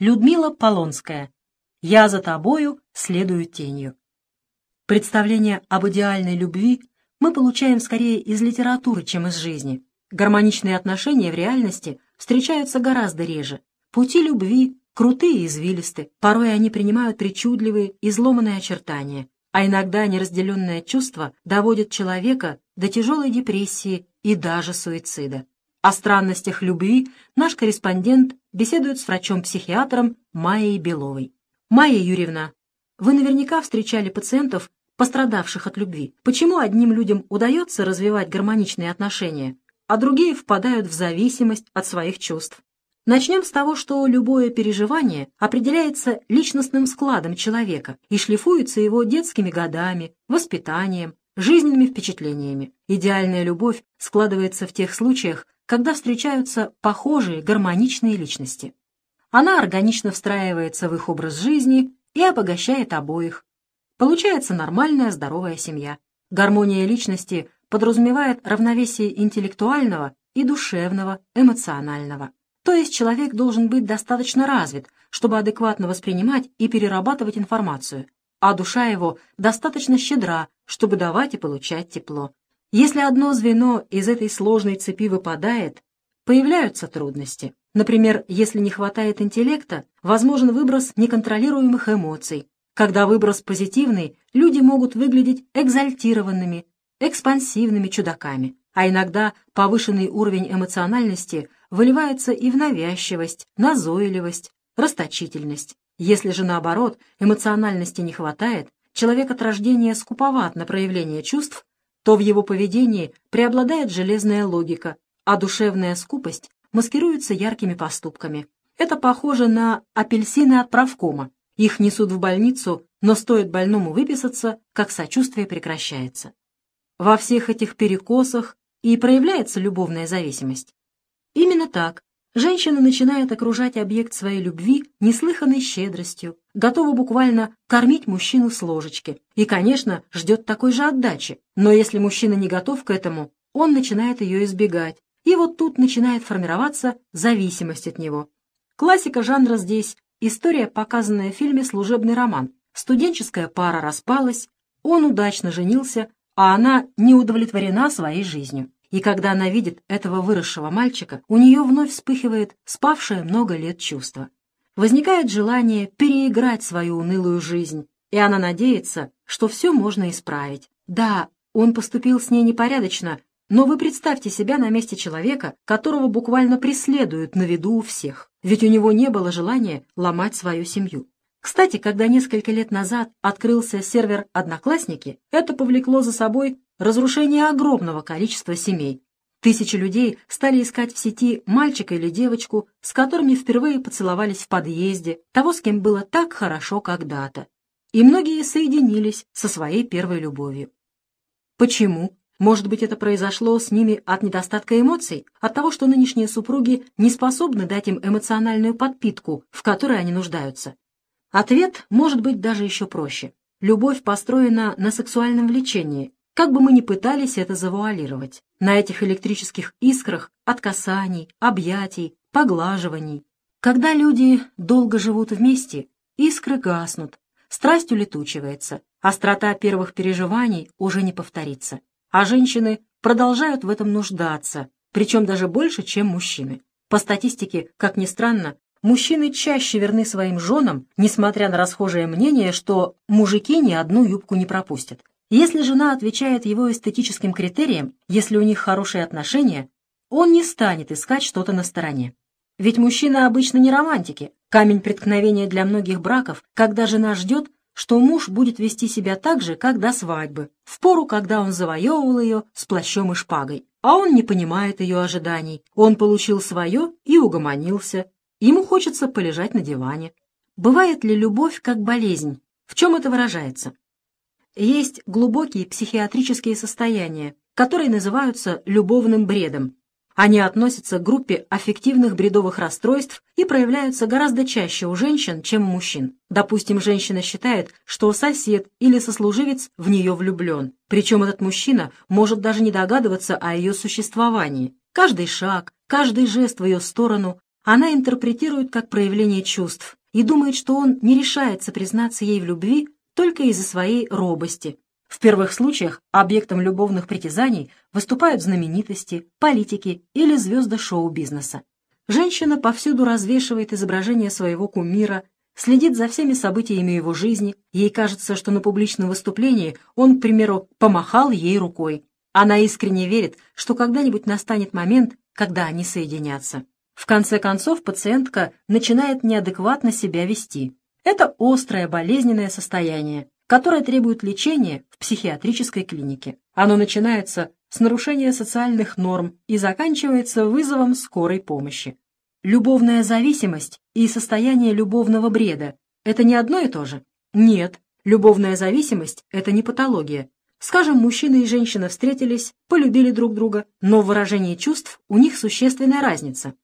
Людмила Полонская. «Я за тобою следую тенью». Представление об идеальной любви мы получаем скорее из литературы, чем из жизни. Гармоничные отношения в реальности встречаются гораздо реже. Пути любви крутые и извилисты, порой они принимают причудливые, изломанные очертания, а иногда неразделенное чувство доводит человека до тяжелой депрессии и даже суицида. О странностях любви наш корреспондент беседует с врачом-психиатром Майей Беловой. Майя Юрьевна, вы наверняка встречали пациентов, пострадавших от любви. Почему одним людям удается развивать гармоничные отношения, а другие впадают в зависимость от своих чувств. Начнем с того, что любое переживание определяется личностным складом человека и шлифуется его детскими годами, воспитанием, жизненными впечатлениями. Идеальная любовь складывается в тех случаях, когда встречаются похожие гармоничные личности. Она органично встраивается в их образ жизни и обогащает обоих. Получается нормальная здоровая семья. Гармония личности подразумевает равновесие интеллектуального и душевного, эмоционального. То есть человек должен быть достаточно развит, чтобы адекватно воспринимать и перерабатывать информацию, а душа его достаточно щедра, чтобы давать и получать тепло. Если одно звено из этой сложной цепи выпадает, появляются трудности. Например, если не хватает интеллекта, возможен выброс неконтролируемых эмоций. Когда выброс позитивный, люди могут выглядеть экзальтированными, экспансивными чудаками, а иногда повышенный уровень эмоциональности выливается и в навязчивость, назойливость, расточительность. Если же наоборот эмоциональности не хватает, человек от рождения скуповат на проявление чувств, то в его поведении преобладает железная логика, а душевная скупость маскируется яркими поступками. Это похоже на апельсины от правкома. Их несут в больницу, но стоит больному выписаться, как сочувствие прекращается. Во всех этих перекосах и проявляется любовная зависимость. Именно так. Женщина начинает окружать объект своей любви неслыханной щедростью, готова буквально кормить мужчину с ложечки. И, конечно, ждет такой же отдачи. Но если мужчина не готов к этому, он начинает ее избегать. И вот тут начинает формироваться зависимость от него. Классика жанра здесь – история, показанная в фильме «Служебный роман». Студенческая пара распалась, он удачно женился, а она не удовлетворена своей жизнью. И когда она видит этого выросшего мальчика, у нее вновь вспыхивает спавшее много лет чувство. Возникает желание переиграть свою унылую жизнь, и она надеется, что все можно исправить. Да, он поступил с ней непорядочно, но вы представьте себя на месте человека, которого буквально преследуют на виду у всех, ведь у него не было желания ломать свою семью. Кстати, когда несколько лет назад открылся сервер «Одноклассники», это повлекло за собой разрушение огромного количества семей. Тысячи людей стали искать в сети мальчика или девочку, с которыми впервые поцеловались в подъезде, того, с кем было так хорошо когда-то. И многие соединились со своей первой любовью. Почему? Может быть, это произошло с ними от недостатка эмоций, от того, что нынешние супруги не способны дать им эмоциональную подпитку, в которой они нуждаются. Ответ может быть даже еще проще. Любовь построена на сексуальном влечении, как бы мы ни пытались это завуалировать, на этих электрических искрах от касаний, объятий, поглаживаний. Когда люди долго живут вместе, искры гаснут, страсть улетучивается, острота первых переживаний уже не повторится. А женщины продолжают в этом нуждаться, причем даже больше, чем мужчины. По статистике, как ни странно, мужчины чаще верны своим женам, несмотря на расхожее мнение, что мужики ни одну юбку не пропустят. Если жена отвечает его эстетическим критериям, если у них хорошие отношения, он не станет искать что-то на стороне. Ведь мужчины обычно не романтики. Камень преткновения для многих браков, когда жена ждет, что муж будет вести себя так же, как до свадьбы, в пору, когда он завоевывал ее с плащом и шпагой. А он не понимает ее ожиданий. Он получил свое и угомонился. Ему хочется полежать на диване. Бывает ли любовь как болезнь? В чем это выражается? Есть глубокие психиатрические состояния, которые называются любовным бредом. Они относятся к группе аффективных бредовых расстройств и проявляются гораздо чаще у женщин, чем у мужчин. Допустим, женщина считает, что сосед или сослуживец в нее влюблен, причем этот мужчина может даже не догадываться о ее существовании. Каждый шаг, каждый жест в ее сторону она интерпретирует как проявление чувств и думает, что он не решается признаться ей в любви только из-за своей робости. В первых случаях объектом любовных притязаний выступают знаменитости, политики или звезды шоу-бизнеса. Женщина повсюду развешивает изображение своего кумира, следит за всеми событиями его жизни, ей кажется, что на публичном выступлении он, к примеру, помахал ей рукой. Она искренне верит, что когда-нибудь настанет момент, когда они соединятся. В конце концов, пациентка начинает неадекватно себя вести. Это острое болезненное состояние, которое требует лечения в психиатрической клинике. Оно начинается с нарушения социальных норм и заканчивается вызовом скорой помощи. Любовная зависимость и состояние любовного бреда – это не одно и то же? Нет, любовная зависимость – это не патология. Скажем, мужчина и женщина встретились, полюбили друг друга, но в выражении чувств у них существенная разница.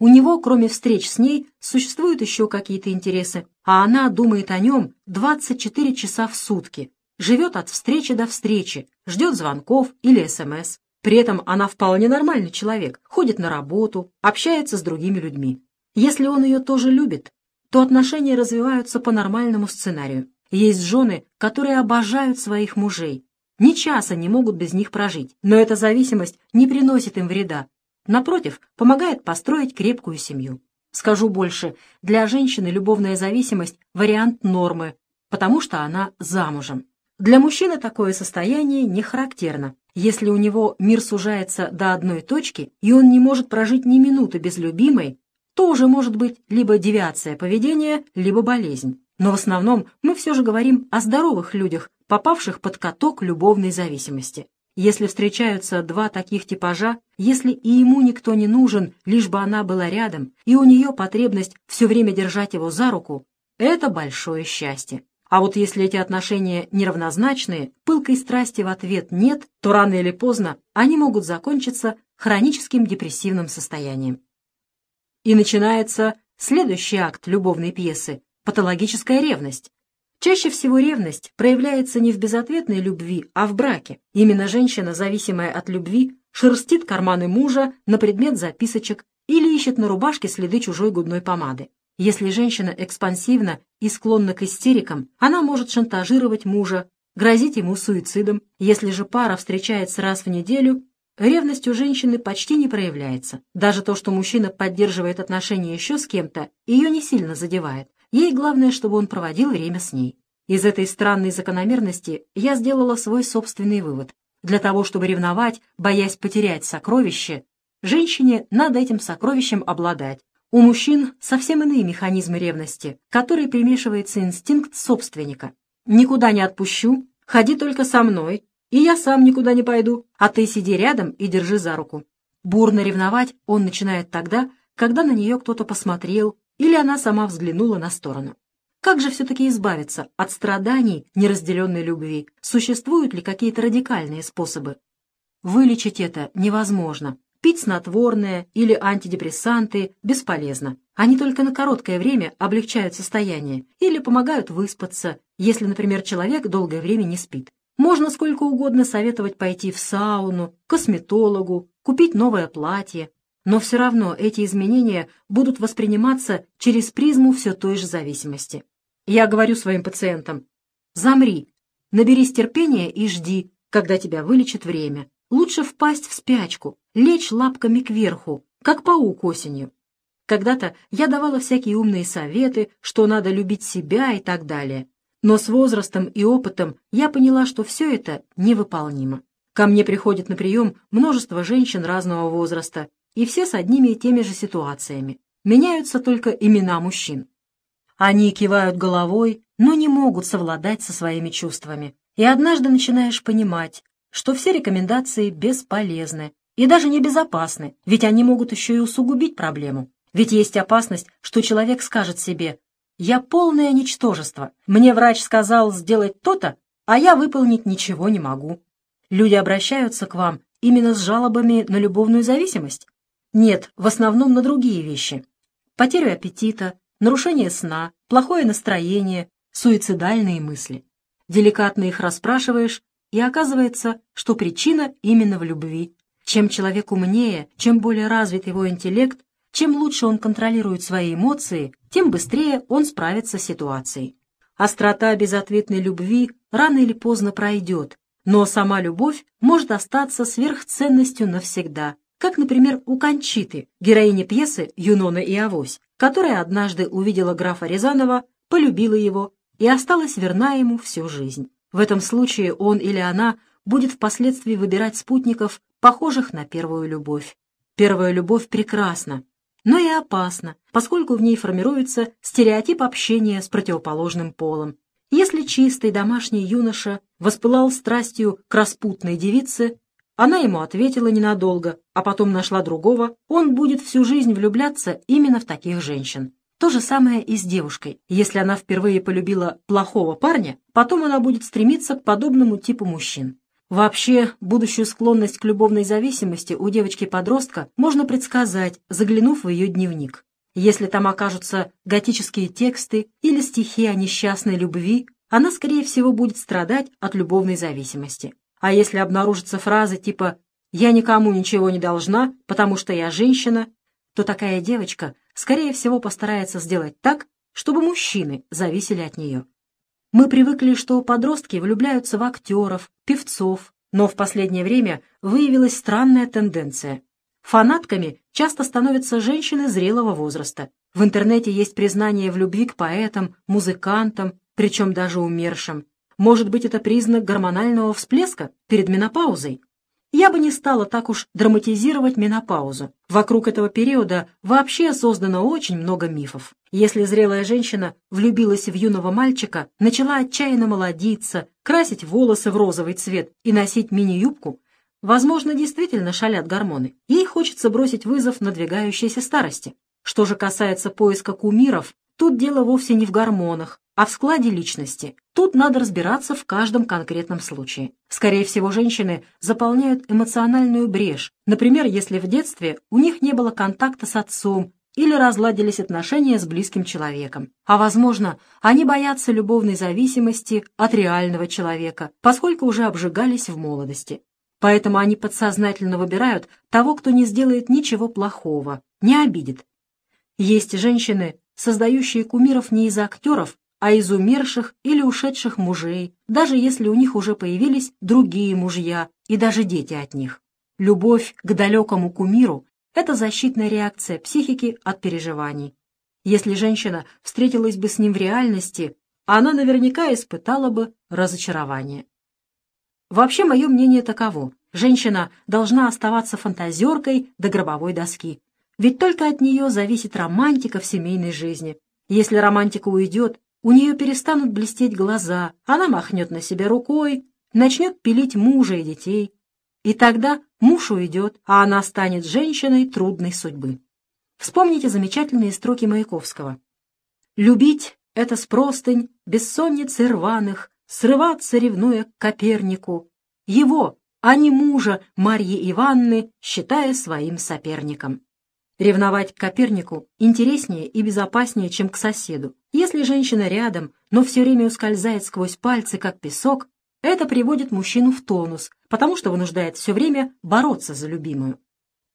У него, кроме встреч с ней, существуют еще какие-то интересы, а она думает о нем 24 часа в сутки, живет от встречи до встречи, ждет звонков или СМС. При этом она вполне нормальный человек, ходит на работу, общается с другими людьми. Если он ее тоже любит, то отношения развиваются по нормальному сценарию. Есть жены, которые обожают своих мужей, ни часа не могут без них прожить, но эта зависимость не приносит им вреда. Напротив, помогает построить крепкую семью. Скажу больше, для женщины любовная зависимость – вариант нормы, потому что она замужем. Для мужчины такое состояние не характерно. Если у него мир сужается до одной точки, и он не может прожить ни минуты без любимой, то уже может быть либо девиация поведения, либо болезнь. Но в основном мы все же говорим о здоровых людях, попавших под каток любовной зависимости. Если встречаются два таких типажа, если и ему никто не нужен, лишь бы она была рядом, и у нее потребность все время держать его за руку, это большое счастье. А вот если эти отношения неравнозначные, пылкой страсти в ответ нет, то рано или поздно они могут закончиться хроническим депрессивным состоянием. И начинается следующий акт любовной пьесы – патологическая ревность. Чаще всего ревность проявляется не в безответной любви, а в браке. Именно женщина, зависимая от любви, шерстит карманы мужа на предмет записочек или ищет на рубашке следы чужой губной помады. Если женщина экспансивна и склонна к истерикам, она может шантажировать мужа, грозить ему суицидом. Если же пара встречается раз в неделю, ревность у женщины почти не проявляется. Даже то, что мужчина поддерживает отношения еще с кем-то, ее не сильно задевает. Ей главное, чтобы он проводил время с ней. Из этой странной закономерности я сделала свой собственный вывод. Для того, чтобы ревновать, боясь потерять сокровище, женщине надо этим сокровищем обладать, у мужчин совсем иные механизмы ревности, к которой примешивается инстинкт собственника. «Никуда не отпущу, ходи только со мной, и я сам никуда не пойду, а ты сиди рядом и держи за руку». Бурно ревновать он начинает тогда, когда на нее кто-то посмотрел или она сама взглянула на сторону. Как же все-таки избавиться от страданий неразделенной любви? Существуют ли какие-то радикальные способы? Вылечить это невозможно. Пить снотворное или антидепрессанты бесполезно. Они только на короткое время облегчают состояние или помогают выспаться, если, например, человек долгое время не спит. Можно сколько угодно советовать пойти в сауну, косметологу, купить новое платье, но все равно эти изменения будут восприниматься через призму все той же зависимости. Я говорю своим пациентам, замри, наберись терпения и жди, когда тебя вылечит время. Лучше впасть в спячку, лечь лапками кверху, как паук осенью. Когда-то я давала всякие умные советы, что надо любить себя и так далее. Но с возрастом и опытом я поняла, что все это невыполнимо. Ко мне приходит на прием множество женщин разного возраста, и все с одними и теми же ситуациями. Меняются только имена мужчин. Они кивают головой, но не могут совладать со своими чувствами. И однажды начинаешь понимать, что все рекомендации бесполезны и даже небезопасны, ведь они могут еще и усугубить проблему. Ведь есть опасность, что человек скажет себе «Я полное ничтожество, мне врач сказал сделать то-то, а я выполнить ничего не могу». Люди обращаются к вам именно с жалобами на любовную зависимость? Нет, в основном на другие вещи. Потерю аппетита, нарушение сна, плохое настроение, суицидальные мысли. Деликатно их расспрашиваешь, и оказывается, что причина именно в любви. Чем человек умнее, чем более развит его интеллект, чем лучше он контролирует свои эмоции, тем быстрее он справится с ситуацией. Острота безответной любви рано или поздно пройдет, но сама любовь может остаться сверхценностью навсегда, как, например, у Кончиты, героини пьесы «Юнона и Авось», которая однажды увидела графа Рязанова, полюбила его и осталась верна ему всю жизнь. В этом случае он или она будет впоследствии выбирать спутников, похожих на первую любовь. Первая любовь прекрасна, но и опасна, поскольку в ней формируется стереотип общения с противоположным полом. Если чистый домашний юноша воспылал страстью к распутной девице, она ему ответила ненадолго, а потом нашла другого, он будет всю жизнь влюбляться именно в таких женщин. То же самое и с девушкой. Если она впервые полюбила плохого парня, потом она будет стремиться к подобному типу мужчин. Вообще, будущую склонность к любовной зависимости у девочки-подростка можно предсказать, заглянув в ее дневник. Если там окажутся готические тексты или стихи о несчастной любви, она, скорее всего, будет страдать от любовной зависимости. А если обнаружатся фразы типа «я никому ничего не должна, потому что я женщина», то такая девочка, скорее всего, постарается сделать так, чтобы мужчины зависели от нее. Мы привыкли, что подростки влюбляются в актеров, певцов, но в последнее время выявилась странная тенденция. Фанатками часто становятся женщины зрелого возраста. В интернете есть признание в любви к поэтам, музыкантам, причем даже умершим. Может быть, это признак гормонального всплеска перед менопаузой? Я бы не стала так уж драматизировать менопаузу. Вокруг этого периода вообще создано очень много мифов. Если зрелая женщина влюбилась в юного мальчика, начала отчаянно молодиться, красить волосы в розовый цвет и носить мини-юбку, возможно, действительно шалят гормоны. Ей хочется бросить вызов надвигающейся старости. Что же касается поиска кумиров, тут дело вовсе не в гормонах, а в складе личности. Тут надо разбираться в каждом конкретном случае. Скорее всего, женщины заполняют эмоциональную брешь, например, если в детстве у них не было контакта с отцом или разладились отношения с близким человеком. А, возможно, они боятся любовной зависимости от реального человека, поскольку уже обжигались в молодости. Поэтому они подсознательно выбирают того, кто не сделает ничего плохого, не обидит. Есть женщины, создающие кумиров не из актеров, а из умерших или ушедших мужей, даже если у них уже появились другие мужья и даже дети от них. Любовь к далекому кумиру – это защитная реакция психики от переживаний. Если женщина встретилась бы с ним в реальности, она наверняка испытала бы разочарование. Вообще, мое мнение таково. Женщина должна оставаться фантазеркой до гробовой доски. Ведь только от нее зависит романтика в семейной жизни. Если романтика уйдет, у нее перестанут блестеть глаза, она махнет на себя рукой, начнет пилить мужа и детей. И тогда муж уйдет, а она станет женщиной трудной судьбы. Вспомните замечательные строки Маяковского. «Любить — это спростынь бессонницы рваных, срываться, ревнуя к Копернику. Его, а не мужа Марьи Иванны, считая своим соперником». Ревновать к Копернику интереснее и безопаснее, чем к соседу. Если женщина рядом, но все время ускользает сквозь пальцы, как песок, это приводит мужчину в тонус, потому что вынуждает все время бороться за любимую.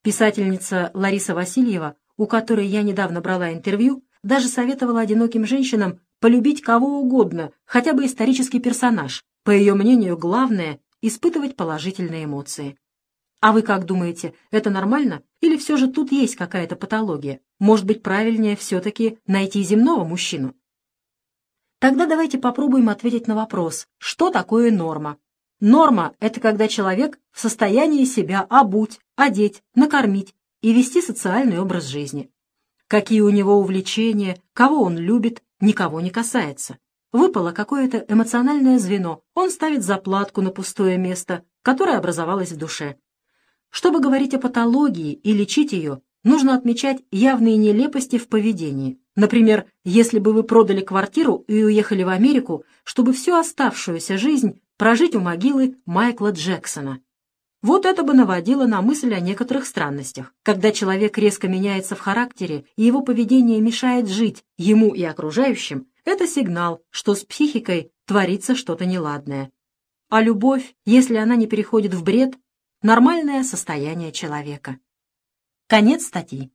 Писательница Лариса Васильева, у которой я недавно брала интервью, даже советовала одиноким женщинам полюбить кого угодно, хотя бы исторический персонаж. По ее мнению, главное – испытывать положительные эмоции. А вы как думаете, это нормально? Или все же тут есть какая-то патология? Может быть, правильнее все-таки найти земного мужчину? Тогда давайте попробуем ответить на вопрос, что такое норма? Норма – это когда человек в состоянии себя обуть, одеть, накормить и вести социальный образ жизни. Какие у него увлечения, кого он любит, никого не касается. Выпало какое-то эмоциональное звено, он ставит заплатку на пустое место, которое образовалось в душе. Чтобы говорить о патологии и лечить ее, нужно отмечать явные нелепости в поведении. Например, если бы вы продали квартиру и уехали в Америку, чтобы всю оставшуюся жизнь прожить у могилы Майкла Джексона. Вот это бы наводило на мысль о некоторых странностях. Когда человек резко меняется в характере, и его поведение мешает жить ему и окружающим, это сигнал, что с психикой творится что-то неладное. А любовь, если она не переходит в бред, Нормальное состояние человека. Конец статьи.